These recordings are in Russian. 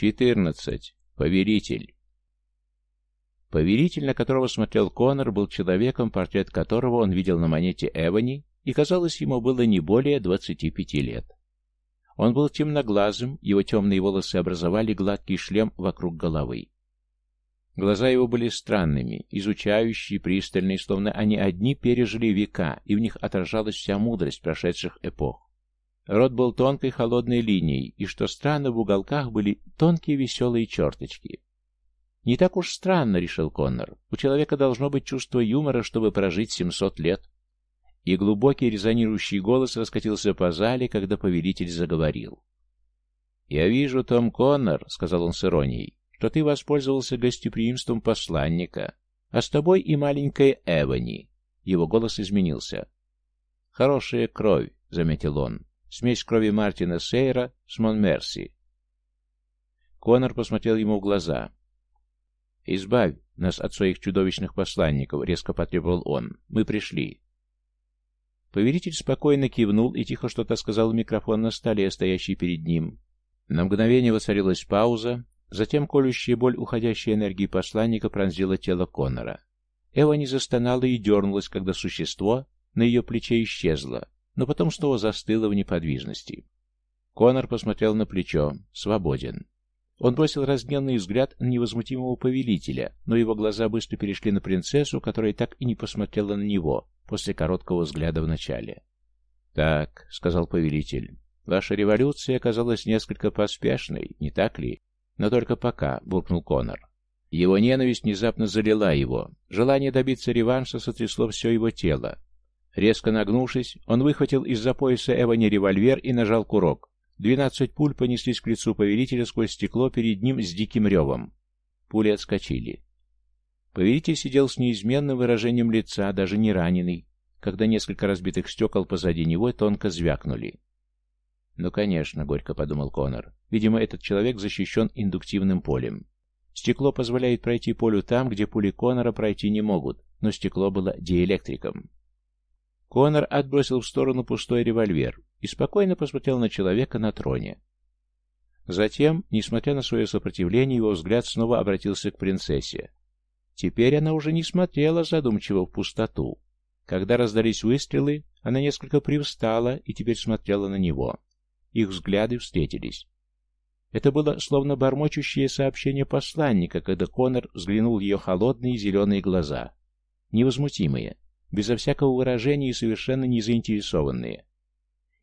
14. Поверитель. Поверитель, на которого смотрел Конор, был человеком, портрет которого он видел на монете Эвани, и, казалось, ему было не более 25 лет. Он был темноглазым, его темные волосы образовали гладкий шлем вокруг головы. Глаза его были странными, изучающие, пристальные, словно они одни пережили века, и в них отражалась вся мудрость прошедших эпох. Рот был тонкой холодной линией, и, что странно, в уголках были тонкие веселые черточки. «Не так уж странно», — решил Коннор. «У человека должно быть чувство юмора, чтобы прожить 700 лет». И глубокий резонирующий голос раскатился по зале, когда повелитель заговорил. «Я вижу, Том Коннор», — сказал он с иронией, что ты воспользовался гостеприимством посланника, а с тобой и маленькая Эвани. Его голос изменился. «Хорошая кровь», — заметил он. «Смесь крови Мартина Сейра с Монмерси». Конор посмотрел ему в глаза. «Избавь нас от своих чудовищных посланников», — резко потребовал он. «Мы пришли». Повелитель спокойно кивнул и тихо что-то сказал в микрофон на столе, стоящий перед ним. На мгновение воцарилась пауза, Затем колющая боль уходящей энергии посланника пронзила тело Коннора. Эва не застонала и дернулась, когда существо на ее плече исчезло, но потом снова застыло в неподвижности. Коннор посмотрел на плечо. Свободен. Он бросил разгневанный взгляд на невозмутимого повелителя, но его глаза быстро перешли на принцессу, которая так и не посмотрела на него после короткого взгляда вначале. «Так», — сказал повелитель, — «ваша революция оказалась несколько поспешной, не так ли? Но только пока, буркнул Конор. Его ненависть внезапно залила его. Желание добиться реванша сотрясло все его тело. Резко нагнувшись, он выхватил из-за пояса Эвани револьвер и нажал курок. Двенадцать пуль понеслись к лицу повелителя сквозь стекло перед ним с диким ревом. Пули отскочили. Повелитель сидел с неизменным выражением лица, даже не раненый, когда несколько разбитых стекол позади него тонко звякнули. «Ну, конечно», — горько подумал Конор. «Видимо, этот человек защищен индуктивным полем. Стекло позволяет пройти полю там, где пули Конора пройти не могут, но стекло было диэлектриком». Конор отбросил в сторону пустой револьвер и спокойно посмотрел на человека на троне. Затем, несмотря на свое сопротивление, его взгляд снова обратился к принцессе. Теперь она уже не смотрела задумчиво в пустоту. Когда раздались выстрелы, она несколько привстала и теперь смотрела на него. Их взгляды встретились. Это было словно бормочущее сообщение посланника, когда Конор взглянул в ее холодные зеленые глаза. Невозмутимые, безо всякого выражения и совершенно не заинтересованные.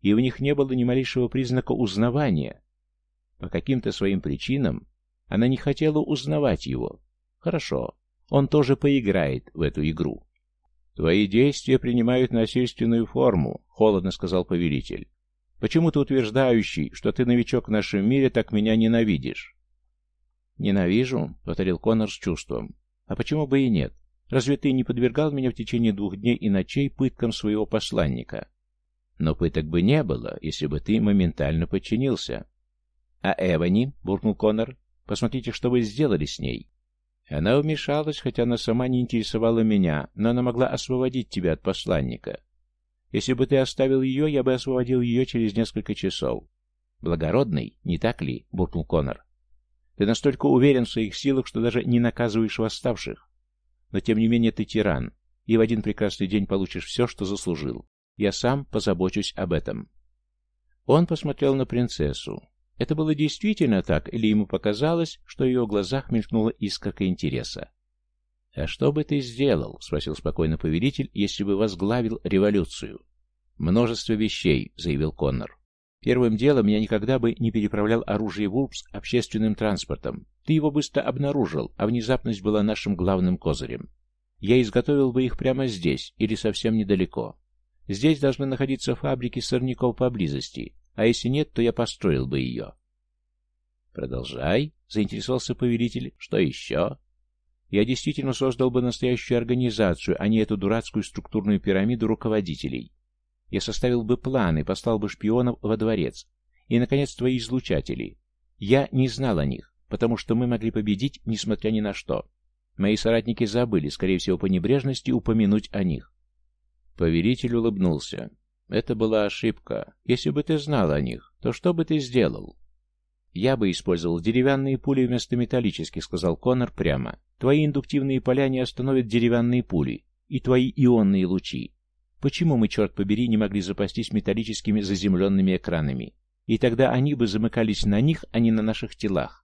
И в них не было ни малейшего признака узнавания. По каким-то своим причинам она не хотела узнавать его. Хорошо, он тоже поиграет в эту игру. «Твои действия принимают насильственную форму», — холодно сказал повелитель. Почему ты утверждающий, что ты новичок в нашем мире, так меня ненавидишь?» «Ненавижу», — повторил Коннор с чувством. «А почему бы и нет? Разве ты не подвергал меня в течение двух дней и ночей пыткам своего посланника?» «Но пыток бы не было, если бы ты моментально подчинился». «А Эвани?» — буркнул Коннор. «Посмотрите, что вы сделали с ней». Она вмешалась, хотя она сама не интересовала меня, но она могла освободить тебя от посланника. Если бы ты оставил ее, я бы освободил ее через несколько часов. Благородный, не так ли? — буркнул Конор. Ты настолько уверен в своих силах, что даже не наказываешь восставших. Но тем не менее ты тиран, и в один прекрасный день получишь все, что заслужил. Я сам позабочусь об этом. Он посмотрел на принцессу. Это было действительно так, или ему показалось, что в ее глазах мелькнула искорка интереса? «А что бы ты сделал?» — спросил спокойно повелитель, «если бы возглавил революцию?» «Множество вещей», — заявил Коннор. «Первым делом я никогда бы не переправлял оружие в Урбск общественным транспортом. Ты его быстро обнаружил, а внезапность была нашим главным козырем. Я изготовил бы их прямо здесь или совсем недалеко. Здесь должны находиться фабрики сорняков поблизости, а если нет, то я построил бы ее». «Продолжай», — заинтересовался повелитель. «Что еще?» Я действительно создал бы настоящую организацию, а не эту дурацкую структурную пирамиду руководителей. Я составил бы планы, послал бы шпионов во дворец. И, наконец, твои излучатели. Я не знал о них, потому что мы могли победить, несмотря ни на что. Мои соратники забыли, скорее всего, по небрежности, упомянуть о них. Повелитель улыбнулся. Это была ошибка. Если бы ты знал о них, то что бы ты сделал? «Я бы использовал деревянные пули вместо металлических», — сказал Коннор прямо. «Твои индуктивные поля не остановят деревянные пули и твои ионные лучи. Почему мы, черт побери, не могли запастись металлическими заземленными экранами? И тогда они бы замыкались на них, а не на наших телах».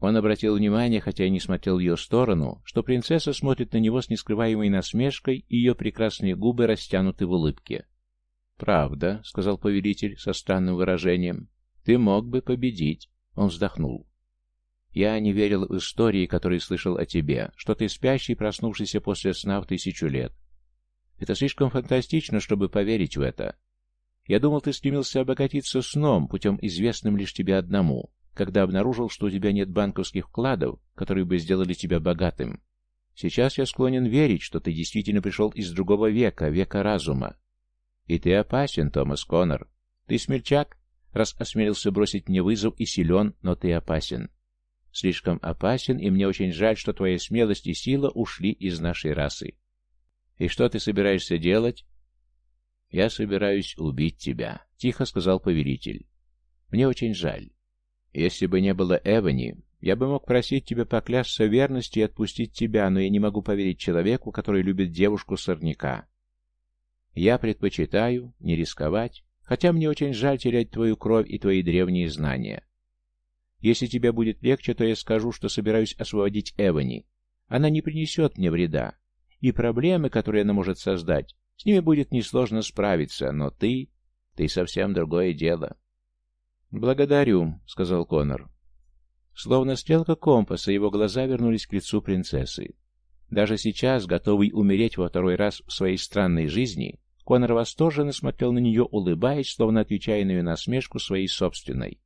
Он обратил внимание, хотя и не смотрел в ее сторону, что принцесса смотрит на него с нескрываемой насмешкой, и ее прекрасные губы растянуты в улыбке. «Правда», — сказал повелитель со странным выражением. «Ты мог бы победить», — он вздохнул. «Я не верил в истории, которые слышал о тебе, что ты спящий, проснувшийся после сна в тысячу лет. Это слишком фантастично, чтобы поверить в это. Я думал, ты стремился обогатиться сном, путем известным лишь тебе одному, когда обнаружил, что у тебя нет банковских вкладов, которые бы сделали тебя богатым. Сейчас я склонен верить, что ты действительно пришел из другого века, века разума. И ты опасен, Томас Коннор. Ты смельчак, раз осмелился бросить мне вызов и силен, но ты опасен. Слишком опасен, и мне очень жаль, что твоя смелость и сила ушли из нашей расы. И что ты собираешься делать? Я собираюсь убить тебя, тихо сказал повелитель. Мне очень жаль. Если бы не было Эвани, я бы мог просить тебя поклясться верности и отпустить тебя, но я не могу поверить человеку, который любит девушку-сорняка. Я предпочитаю не рисковать, хотя мне очень жаль терять твою кровь и твои древние знания. Если тебе будет легче, то я скажу, что собираюсь освободить Эвани. Она не принесет мне вреда, и проблемы, которые она может создать, с ними будет несложно справиться, но ты... ты совсем другое дело. «Благодарю», — сказал Конор. Словно стрелка компаса, его глаза вернулись к лицу принцессы. Даже сейчас, готовый умереть во второй раз в своей странной жизни, Конор восторженно смотрел на нее, улыбаясь, словно отвечая на ее насмешку своей собственной.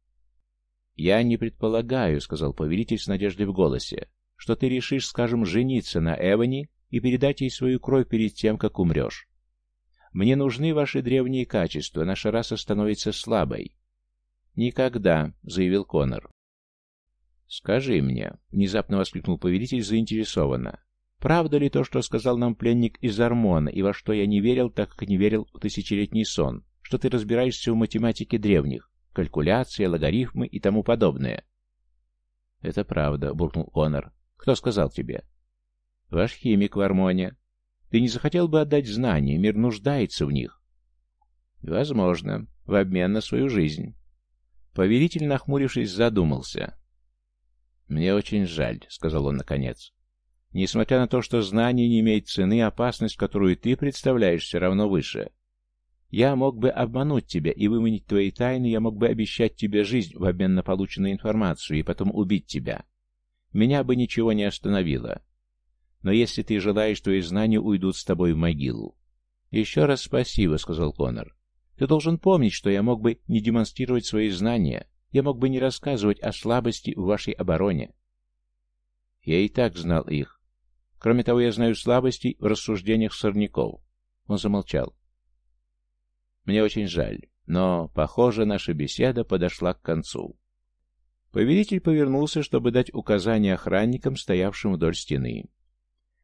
«Я не предполагаю», — сказал повелитель с надеждой в голосе, «что ты решишь, скажем, жениться на Эвани и передать ей свою кровь перед тем, как умрешь. Мне нужны ваши древние качества, наша раса становится слабой». «Никогда», — заявил Конор. «Скажи мне», — внезапно воскликнул повелитель заинтересованно, Правда ли то, что сказал нам пленник из Армона, и во что я не верил, так как не верил в тысячелетний сон, что ты разбираешься в математике древних, калькуляции, логарифмы и тому подобное? Это правда, буркнул Конор. Кто сказал тебе? Ваш химик в Армоне. Ты не захотел бы отдать знания, мир нуждается в них. Возможно, в обмен на свою жизнь. Повелитель, нахмурившись, задумался. «Мне очень жаль», — сказал он наконец. Несмотря на то, что знание не имеет цены, опасность, которую ты представляешь, все равно выше. Я мог бы обмануть тебя и выманить твои тайны, я мог бы обещать тебе жизнь в обмен на полученную информацию и потом убить тебя. Меня бы ничего не остановило. Но если ты желаешь, твои знания уйдут с тобой в могилу. «Еще раз спасибо», — сказал Конор. «Ты должен помнить, что я мог бы не демонстрировать свои знания, я мог бы не рассказывать о слабости в вашей обороне». Я и так знал их, Кроме того, я знаю слабости в рассуждениях сорняков. Он замолчал. Мне очень жаль, но, похоже, наша беседа подошла к концу. Повелитель повернулся, чтобы дать указания охранникам, стоявшим вдоль стены.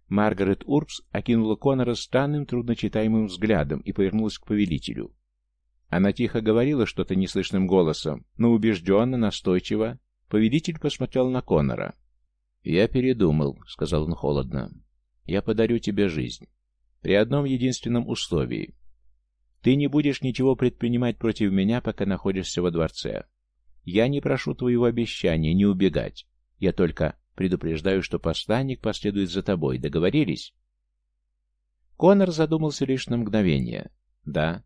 Маргарет Урбс окинула Конора странным, трудночитаемым взглядом и повернулась к повелителю. Она тихо говорила что-то неслышным голосом, но убежденно, настойчиво. Повелитель посмотрел на Конора. «Я передумал», — сказал он холодно. «Я подарю тебе жизнь. При одном единственном условии. Ты не будешь ничего предпринимать против меня, пока находишься во дворце. Я не прошу твоего обещания не убегать. Я только предупреждаю, что посланник последует за тобой. Договорились?» Конор задумался лишь на мгновение. «Да.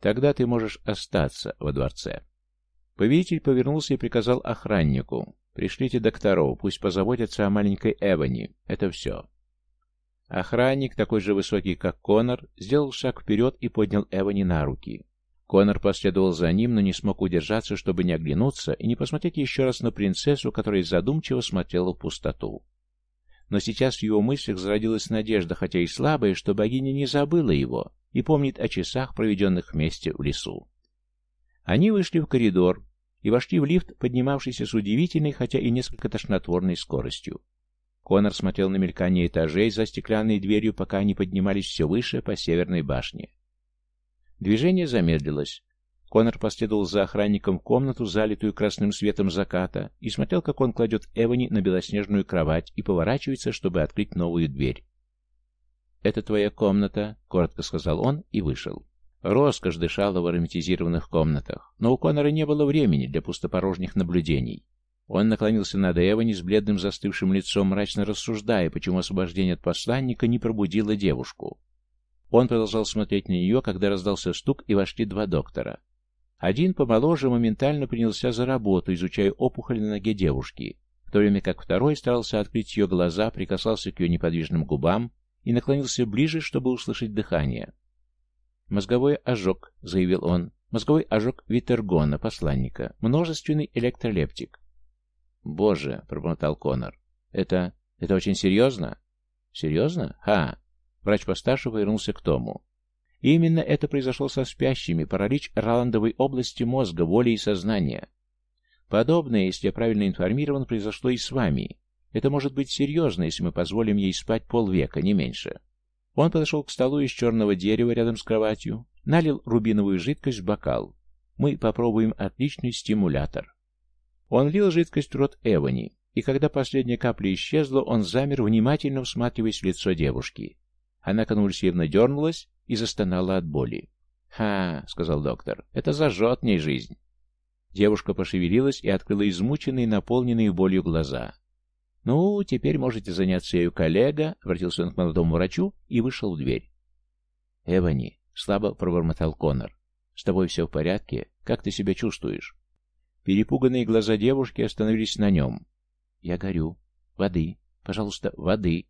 Тогда ты можешь остаться во дворце». Повелитель повернулся и приказал охраннику. Пришлите докторов, пусть позаботятся о маленькой Эвани. Это все. Охранник, такой же высокий, как Конор, сделал шаг вперед и поднял Эвани на руки. Конор последовал за ним, но не смог удержаться, чтобы не оглянуться и не посмотреть еще раз на принцессу, которая задумчиво смотрела в пустоту. Но сейчас в его мыслях зародилась надежда, хотя и слабая, что богиня не забыла его и помнит о часах, проведенных вместе в лесу. Они вышли в коридор, и вошли в лифт, поднимавшийся с удивительной, хотя и несколько тошнотворной скоростью. Конор смотрел на мелькание этажей за стеклянной дверью, пока они поднимались все выше по северной башне. Движение замедлилось. Конор последовал за охранником в комнату, залитую красным светом заката, и смотрел, как он кладет Эвани на белоснежную кровать и поворачивается, чтобы открыть новую дверь. «Это твоя комната», — коротко сказал он и вышел. Роскошь дышала в ароматизированных комнатах, но у Конора не было времени для пустопорожних наблюдений. Он наклонился над Эвани с бледным застывшим лицом, мрачно рассуждая, почему освобождение от посланника не пробудило девушку. Он продолжал смотреть на нее, когда раздался стук, и вошли два доктора. Один помоложе моментально принялся за работу, изучая опухоль на ноге девушки, в то время как второй старался открыть ее глаза, прикасался к ее неподвижным губам и наклонился ближе, чтобы услышать дыхание. «Мозговой ожог», — заявил он. «Мозговой ожог Витергона, посланника. Множественный электролептик». «Боже», — пробормотал Конор. «Это... это очень серьезно?» «Серьезно? Ха!» Врач постарше повернулся к Тому. И именно это произошло со спящими, паралич Роландовой области мозга, воли и сознания. Подобное, если я правильно информирован, произошло и с вами. Это может быть серьезно, если мы позволим ей спать полвека, не меньше. Он подошел к столу из черного дерева рядом с кроватью, налил рубиновую жидкость в бокал. Мы попробуем отличный стимулятор. Он лил жидкость в рот Эвани, и когда последняя капля исчезла, он замер, внимательно всматриваясь в лицо девушки. Она конвульсивно дернулась, и застонала от боли. «Ха!» — сказал доктор. «Это зажжет ней жизнь». Девушка пошевелилась и открыла измученные, наполненные болью глаза. «Ну, теперь можете заняться ею, коллега», — обратился он к молодому врачу и вышел в дверь. «Эвани», — слабо пробормотал Конор, — «с тобой все в порядке? Как ты себя чувствуешь?» Перепуганные глаза девушки остановились на нем. «Я горю. Воды. Пожалуйста, воды».